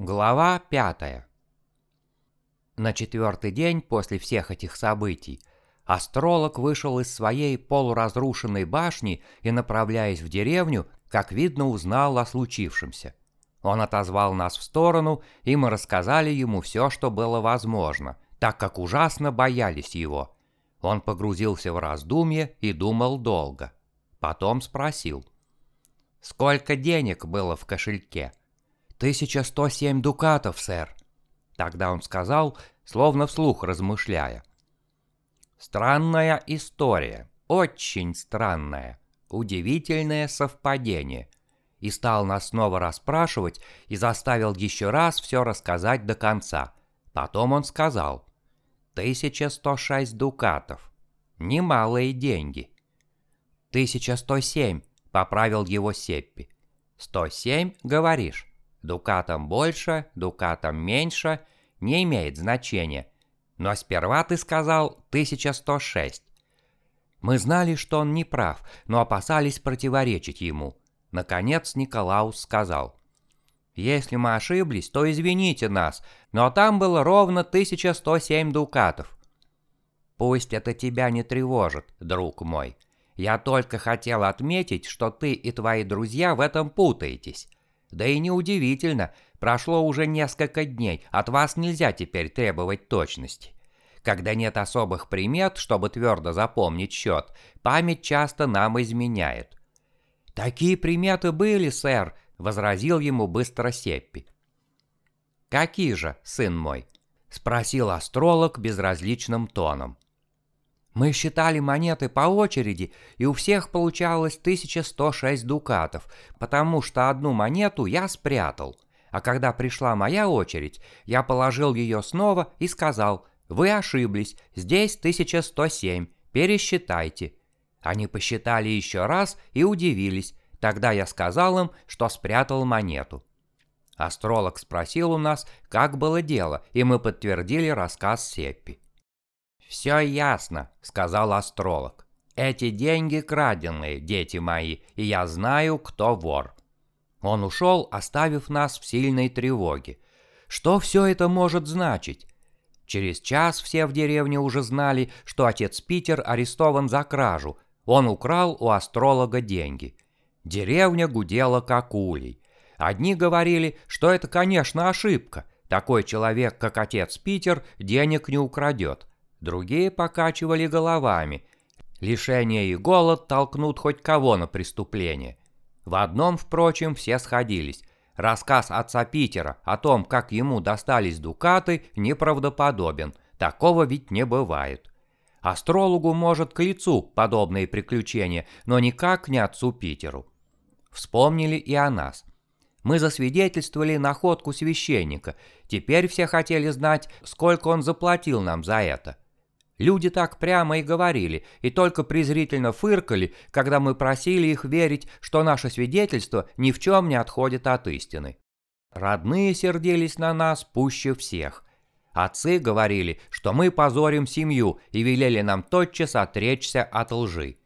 Глава пятая. На четвертый день после всех этих событий астролог вышел из своей полуразрушенной башни и, направляясь в деревню, как видно, узнал о случившемся. Он отозвал нас в сторону, и мы рассказали ему все, что было возможно, так как ужасно боялись его. Он погрузился в раздумье и думал долго. Потом спросил. «Сколько денег было в кошельке?» «1107 дукатов, сэр». Тогда он сказал, словно вслух размышляя. «Странная история, очень странная, удивительное совпадение и стал нас снова расспрашивать и заставил еще раз все рассказать до конца. Потом он сказал, «1106 дукатов. Немалые деньги». «1107», — поправил его Сеппи. «107, говоришь? Дукатом больше, дукатом меньше, не имеет значения. Но сперва ты сказал 1106». Мы знали, что он не прав, но опасались противоречить ему. Наконец Николаус сказал. «Если мы ошиблись, то извините нас, но там было ровно 1107 дукатов». «Пусть это тебя не тревожит, друг мой. Я только хотел отметить, что ты и твои друзья в этом путаетесь. Да и неудивительно, прошло уже несколько дней, от вас нельзя теперь требовать точности. Когда нет особых примет, чтобы твердо запомнить счет, память часто нам изменяет. «Такие приметы были, сэр», — возразил ему быстро Сеппи. «Какие же, сын мой?» — спросил астролог безразличным тоном. «Мы считали монеты по очереди, и у всех получалось 1106 дукатов, потому что одну монету я спрятал. А когда пришла моя очередь, я положил ее снова и сказал, «Вы ошиблись, здесь 1107, пересчитайте». Они посчитали еще раз и удивились. Тогда я сказал им, что спрятал монету. Астролог спросил у нас, как было дело, и мы подтвердили рассказ Сеппи. «Все ясно», — сказал астролог. «Эти деньги краденые, дети мои, и я знаю, кто вор». Он ушел, оставив нас в сильной тревоге. Что все это может значить? Через час все в деревне уже знали, что отец Питер арестован за кражу, он украл у астролога деньги. Деревня гудела как улей. Одни говорили, что это, конечно, ошибка. Такой человек, как отец Питер, денег не украдет. Другие покачивали головами. Лишение и голод толкнут хоть кого на преступление. В одном, впрочем, все сходились. Рассказ отца Питера о том, как ему достались дукаты, неправдоподобен. Такого ведь не бывает. Астрологу может к лицу подобные приключения, но никак не отцу Питеру. Вспомнили и о нас. Мы засвидетельствовали находку священника, теперь все хотели знать, сколько он заплатил нам за это. Люди так прямо и говорили, и только презрительно фыркали, когда мы просили их верить, что наше свидетельство ни в чем не отходит от истины. Родные сердились на нас пуще всех. Отцы говорили, что мы позорим семью и велели нам тотчас отречься от лжи.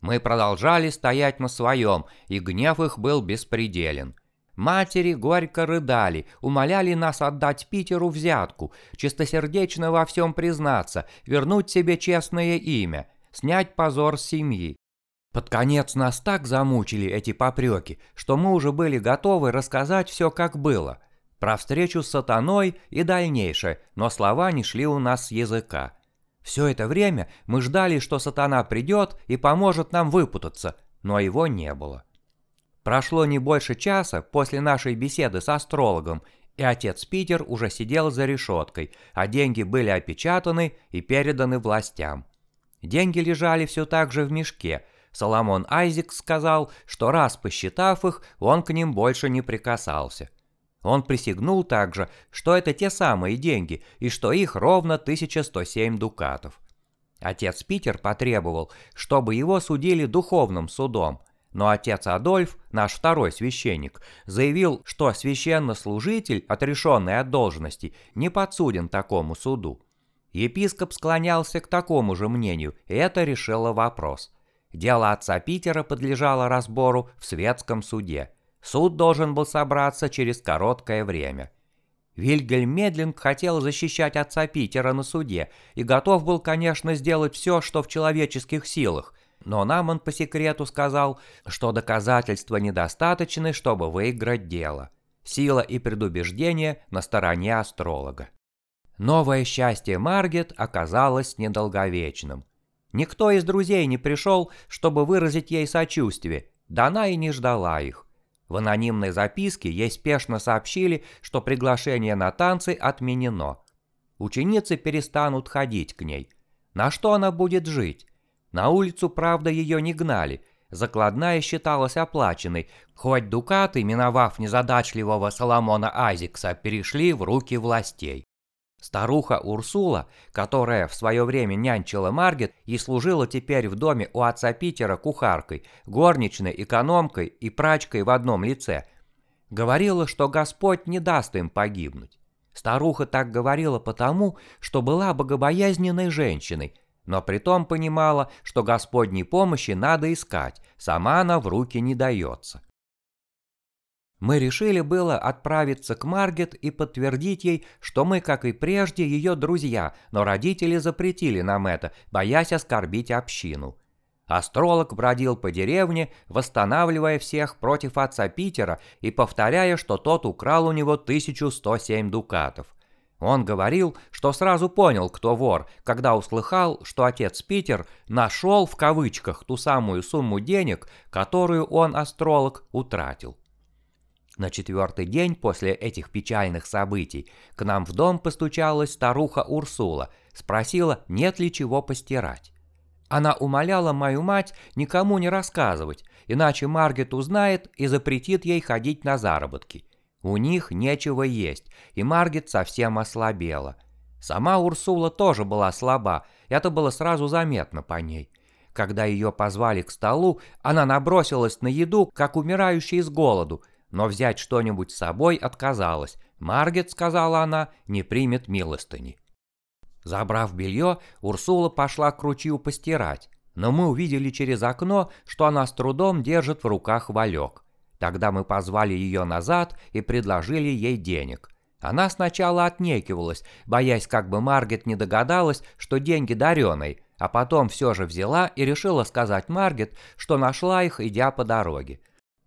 Мы продолжали стоять на своем, и гнев их был беспределен. Матери горько рыдали, умоляли нас отдать Питеру взятку, чистосердечно во всем признаться, вернуть себе честное имя, снять позор с семьи. Под конец нас так замучили эти попреки, что мы уже были готовы рассказать все как было – про встречу с сатаной и дальнейшее, но слова не шли у нас с языка. Все это время мы ждали, что сатана придет и поможет нам выпутаться, но его не было. Прошло не больше часа после нашей беседы с астрологом, и отец Питер уже сидел за решеткой, а деньги были опечатаны и переданы властям. Деньги лежали все так же в мешке. Соломон Айзек сказал, что раз посчитав их, он к ним больше не прикасался. Он присягнул также, что это те самые деньги и что их ровно 1107 дукатов. Отец Питер потребовал, чтобы его судили духовным судом, но отец Адольф, наш второй священник, заявил, что священнослужитель, отрешенный от должности, не подсуден такому суду. Епископ склонялся к такому же мнению, и это решило вопрос. Дело отца Питера подлежало разбору в светском суде – Суд должен был собраться через короткое время. Вильгельм Медлинг хотел защищать отца Питера на суде и готов был, конечно, сделать все, что в человеческих силах, но нам он по секрету сказал, что доказательства недостаточны, чтобы выиграть дело. Сила и предубеждение на стороне астролога. Новое счастье Маргет оказалось недолговечным. Никто из друзей не пришел, чтобы выразить ей сочувствие, да она и не ждала их. В анонимной записке ей спешно сообщили, что приглашение на танцы отменено. Ученицы перестанут ходить к ней. На что она будет жить? На улицу, правда, ее не гнали. Закладная считалась оплаченной, хоть дукаты, миновав незадачливого Соломона Азикса, перешли в руки властей. Старуха Урсула, которая в свое время нянчила Маргет и служила теперь в доме у отца Питера кухаркой, горничной, экономкой и прачкой в одном лице, говорила, что Господь не даст им погибнуть. Старуха так говорила потому, что была богобоязненной женщиной, но притом понимала, что Господней помощи надо искать, сама она в руки не дается. Мы решили было отправиться к Маргет и подтвердить ей, что мы, как и прежде, ее друзья, но родители запретили нам это, боясь оскорбить общину. Астролог бродил по деревне, восстанавливая всех против отца Питера и повторяя, что тот украл у него 1107 дукатов. Он говорил, что сразу понял, кто вор, когда услыхал, что отец Питер нашел в кавычках ту самую сумму денег, которую он, астролог, утратил. На четвертый день после этих печальных событий к нам в дом постучалась старуха Урсула, спросила, нет ли чего постирать. Она умоляла мою мать никому не рассказывать, иначе Маргет узнает и запретит ей ходить на заработки. У них нечего есть, и Маргет совсем ослабела. Сама Урсула тоже была слаба, это было сразу заметно по ней. Когда ее позвали к столу, она набросилась на еду, как умирающий с голоду, но взять что-нибудь с собой отказалась. Маргет, сказала она, не примет милостыни. Забрав белье, Урсула пошла к ручью постирать, но мы увидели через окно, что она с трудом держит в руках валек. Тогда мы позвали ее назад и предложили ей денег. Она сначала отнекивалась, боясь, как бы Маргет не догадалась, что деньги дареные, а потом все же взяла и решила сказать Маргет, что нашла их, идя по дороге.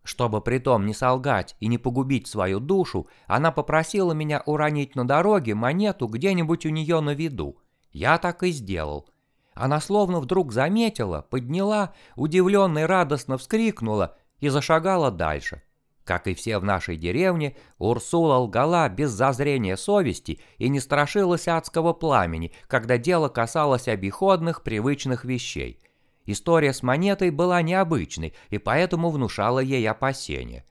Чтобы притом не солгать и не погубить свою душу, она попросила меня уронить на дороге монету где-нибудь у нее на виду. Я так и сделал. Она словно вдруг заметила, подняла, удивленно и радостно вскрикнула и зашагала дальше. Как и все в нашей деревне, Урсула лгала без зазрения совести и не страшилась адского пламени, когда дело касалось обиходных привычных вещей. История с монетой была необычной и поэтому внушала ей опасения.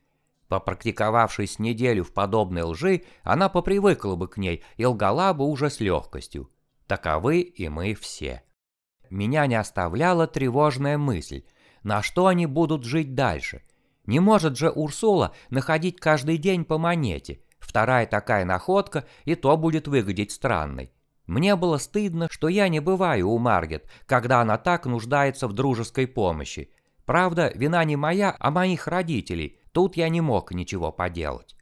Попрактиковавшись неделю в подобной лжи, она попривыкла бы к ней и лгала бы уже с легкостью. Таковы и мы все. Меня не оставляла тревожная мысль, на что они будут жить дальше. Не может же Урсула находить каждый день по монете, вторая такая находка и то будет выглядеть странной. Мне было стыдно, что я не бываю у Маргет, когда она так нуждается в дружеской помощи. Правда, вина не моя, а моих родителей, тут я не мог ничего поделать.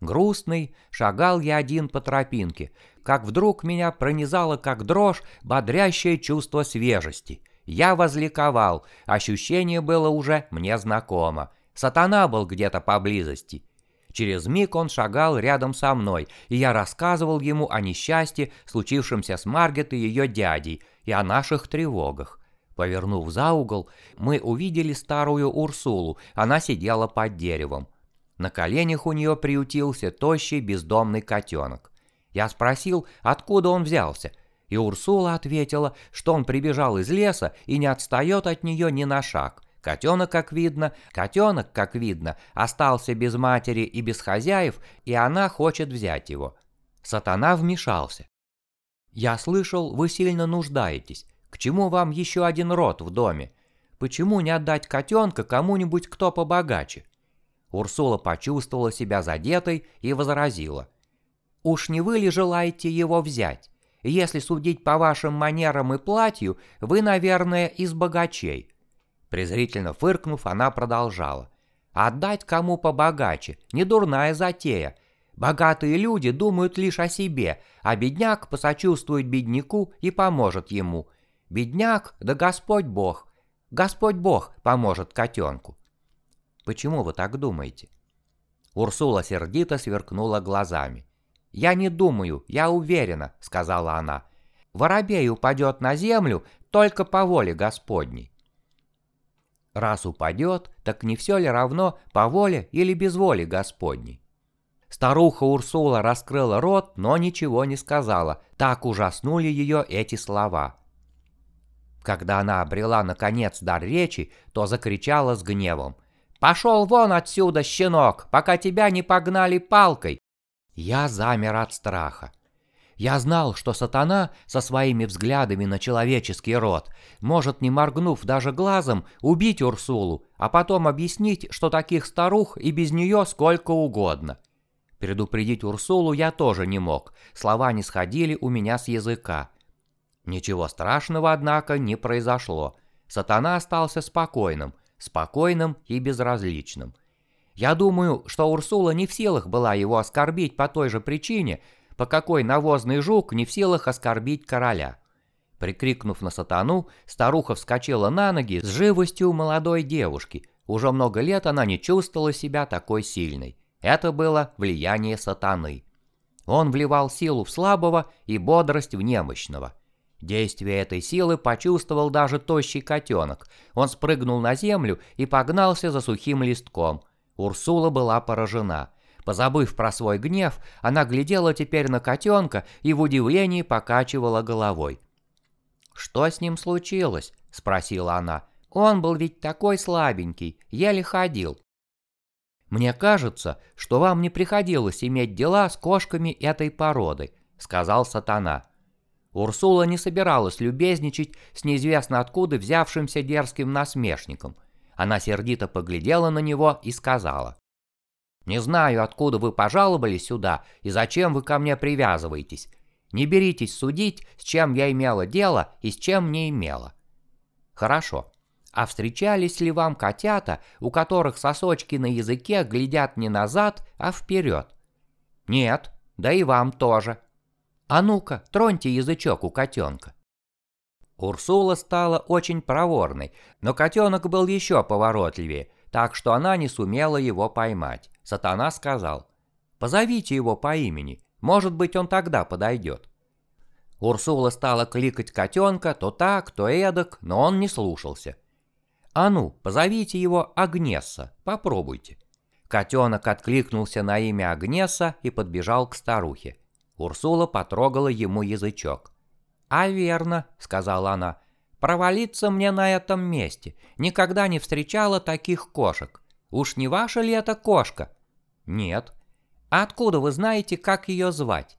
Грустный, шагал я один по тропинке, как вдруг меня пронизало как дрожь бодрящее чувство свежести. Я возликовал, ощущение было уже мне знакомо. Сатана был где-то поблизости. Через миг он шагал рядом со мной, и я рассказывал ему о несчастье, случившемся с Маргет и ее дядей, и о наших тревогах. Повернув за угол, мы увидели старую Урсулу, она сидела под деревом. На коленях у нее приютился тощий бездомный котенок. Я спросил, откуда он взялся, и Урсула ответила, что он прибежал из леса и не отстает от нее ни на шаг. Котенок, как видно, котенок, как видно, остался без матери и без хозяев, и она хочет взять его. Сатана вмешался. «Я слышал, вы сильно нуждаетесь. К чему вам еще один род в доме? Почему не отдать котенка кому-нибудь, кто побогаче?» Урсула почувствовала себя задетой и возразила. «Уж не вы ли желаете его взять? Если судить по вашим манерам и платью, вы, наверное, из богачей. Презрительно фыркнув, она продолжала. «Отдать кому побогаче, не дурная затея. Богатые люди думают лишь о себе, а бедняк посочувствует бедняку и поможет ему. Бедняк, да Господь Бог. Господь Бог поможет котенку. Почему вы так думаете? Урсула сердито сверкнула глазами. «Я не думаю, я уверена», — сказала она. «Воробей упадет на землю только по воле Господней». Раз упадет, так не все ли равно по воле или без воли Господней? Старуха Урсула раскрыла рот, но ничего не сказала, так ужаснули ее эти слова. Когда она обрела наконец дар речи, то закричала с гневом. «Пошел вон отсюда, щенок, пока тебя не погнали палкой!» Я замер от страха. Я знал, что сатана со своими взглядами на человеческий род может, не моргнув даже глазом, убить Урсулу, а потом объяснить, что таких старух и без нее сколько угодно. Предупредить Урсулу я тоже не мог, слова не сходили у меня с языка. Ничего страшного, однако, не произошло. Сатана остался спокойным, спокойным и безразличным. Я думаю, что Урсула не в силах была его оскорбить по той же причине, по какой навозный жук не в силах оскорбить короля. Прикрикнув на сатану, старуха вскочила на ноги с живостью молодой девушки. Уже много лет она не чувствовала себя такой сильной. Это было влияние сатаны. Он вливал силу в слабого и бодрость в немощного. Действие этой силы почувствовал даже тощий котенок. Он спрыгнул на землю и погнался за сухим листком. Урсула была поражена. Позабыв про свой гнев, она глядела теперь на котенка и в удивлении покачивала головой. «Что с ним случилось?» – спросила она. «Он был ведь такой слабенький, еле ходил». «Мне кажется, что вам не приходилось иметь дела с кошками этой породы», – сказал сатана. Урсула не собиралась любезничать с неизвестно откуда взявшимся дерзким насмешником. Она сердито поглядела на него и сказала. Не знаю, откуда вы пожаловали сюда и зачем вы ко мне привязываетесь. Не беритесь судить, с чем я имела дело и с чем не имела. Хорошо. А встречались ли вам котята, у которых сосочки на языке глядят не назад, а вперед? Нет, да и вам тоже. А ну-ка, троньте язычок у котенка. Урсула стала очень проворной, но котенок был еще поворотливее, так что она не сумела его поймать. Сатана сказал, «Позовите его по имени, может быть, он тогда подойдет». Урсула стала кликать котенка то так, то эдак, но он не слушался. «А ну, позовите его Агнесса, попробуйте». Котенок откликнулся на имя Агнеса и подбежал к старухе. Урсула потрогала ему язычок. «А верно», — сказала она, — «провалиться мне на этом месте. Никогда не встречала таких кошек. Уж не ваша ли это кошка?» Нет. А откуда вы знаете, как ее звать?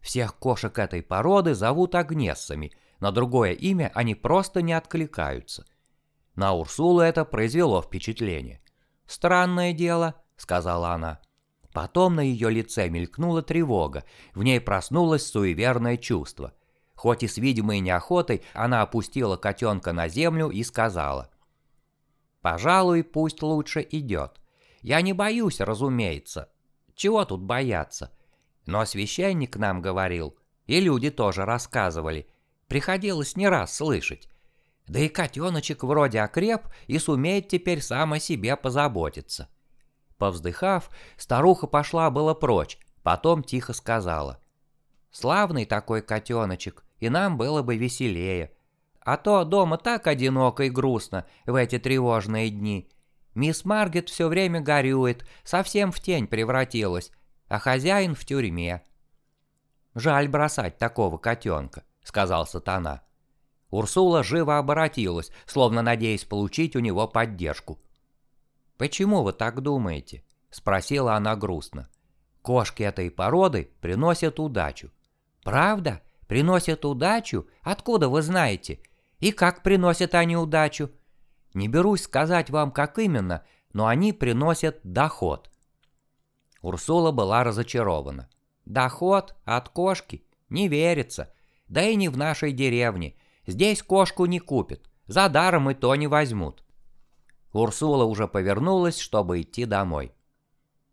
Всех кошек этой породы зовут Агнессами, на другое имя они просто не откликаются. На Урсулу это произвело впечатление. «Странное дело», — сказала она. Потом на ее лице мелькнула тревога, в ней проснулось суеверное чувство. Хоть и с видимой неохотой, она опустила котенка на землю и сказала. «Пожалуй, пусть лучше идет. Я не боюсь, разумеется. Чего тут бояться? Но священник нам говорил, и люди тоже рассказывали. Приходилось не раз слышать. Да и котеночек вроде окреп и сумеет теперь сам о себе позаботиться. Повздыхав, старуха пошла было прочь, потом тихо сказала. «Славный такой котеночек, и нам было бы веселее. А то дома так одиноко и грустно в эти тревожные дни. Мисс Маргет все время горюет, совсем в тень превратилась, а хозяин в тюрьме. «Жаль бросать такого котенка», — сказал сатана. Урсула живо оборотилась, словно надеясь получить у него поддержку. «Почему вы так думаете?» — спросила она грустно. «Кошки этой породы приносят удачу». «Правда? Приносят удачу? Откуда вы знаете? И как приносят они удачу?» Не берусь сказать вам, как именно, но они приносят доход. Урсула была разочарована. Доход от кошки? Не верится. Да и не в нашей деревне. Здесь кошку не купят. За даром и то не возьмут. Урсула уже повернулась, чтобы идти домой.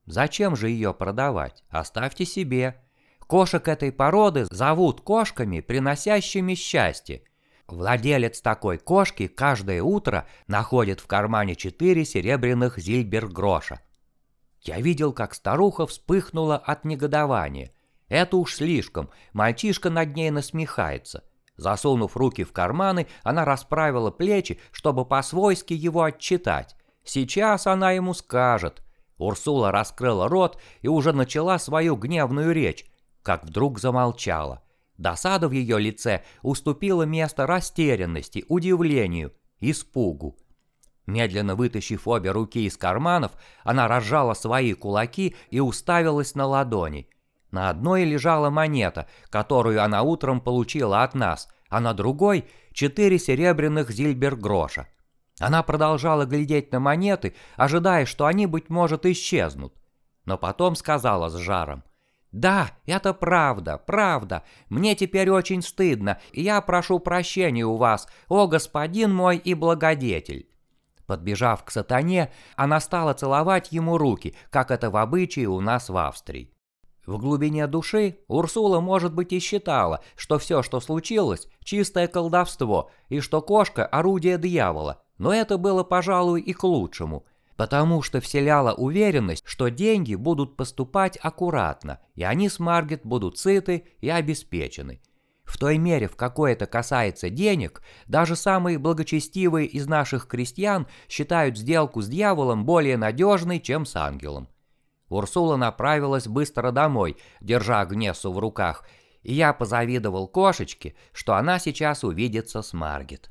Зачем же ее продавать? Оставьте себе. Кошек этой породы зовут кошками, приносящими счастье. Владелец такой кошки каждое утро находит в кармане четыре серебряных зильбергроша. Я видел, как старуха вспыхнула от негодования. Это уж слишком, мальчишка над ней насмехается. Засунув руки в карманы, она расправила плечи, чтобы по-свойски его отчитать. Сейчас она ему скажет. Урсула раскрыла рот и уже начала свою гневную речь, как вдруг замолчала. Досада в ее лице уступила место растерянности, удивлению, испугу. Медленно вытащив обе руки из карманов, она разжала свои кулаки и уставилась на ладони. На одной лежала монета, которую она утром получила от нас, а на другой — четыре серебряных зильбергроша. Она продолжала глядеть на монеты, ожидая, что они, быть может, исчезнут. Но потом сказала с жаром. «Да, это правда, правда. Мне теперь очень стыдно, и я прошу прощения у вас, о господин мой и благодетель». Подбежав к сатане, она стала целовать ему руки, как это в обычае у нас в Австрии. В глубине души Урсула, может быть, и считала, что все, что случилось, чистое колдовство, и что кошка – орудие дьявола, но это было, пожалуй, и к лучшему – потому что вселяла уверенность, что деньги будут поступать аккуратно, и они с Маргет будут сыты и обеспечены. В той мере, в какой это касается денег, даже самые благочестивые из наших крестьян считают сделку с дьяволом более надежной, чем с ангелом. Урсула направилась быстро домой, держа Гнесу в руках, и я позавидовал кошечке, что она сейчас увидится с Маргет.